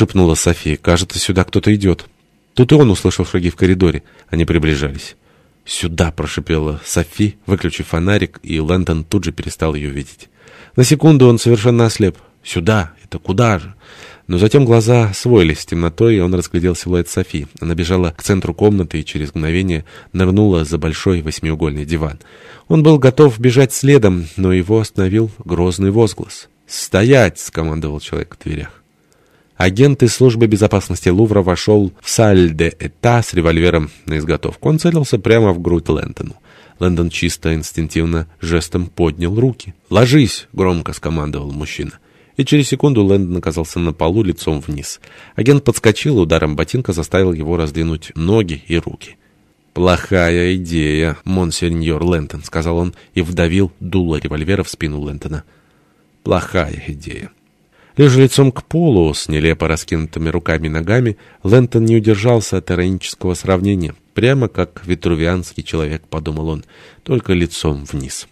шепнула София. «Кажется, сюда кто-то идет». Тут и он услышал шаги в коридоре. Они приближались. «Сюда!» — прошипела Софи, выключив фонарик, и Лэндон тут же перестал ее видеть. На секунду он совершенно ослеп. «Сюда! Это куда же?» Но затем глаза освоились темнотой, и он разглядел силуэт Софи. Она бежала к центру комнаты и через мгновение нырнула за большой восьмиугольный диван. Он был готов бежать следом, но его остановил грозный возглас. «Стоять!» — скомандовал человек в дверях. Агент из службы безопасности Лувра вошел в саль-де-эта с револьвером на изготовку. Он целился прямо в грудь Лэнтону. Лэндон чисто инстинктивно жестом поднял руки. «Ложись!» — громко скомандовал мужчина. И через секунду Лэндон оказался на полу лицом вниз. Агент подскочил, ударом ботинка заставил его раздвинуть ноги и руки. «Плохая идея, монсеньор Лэнтон», — сказал он и вдавил дуло револьвера в спину Лэнтона. «Плохая идея». Лежа лицом к полу, с нелепо раскинутыми руками и ногами, Лэнтон не удержался от иронического сравнения. Прямо как ветрувианский человек, подумал он, только лицом вниз.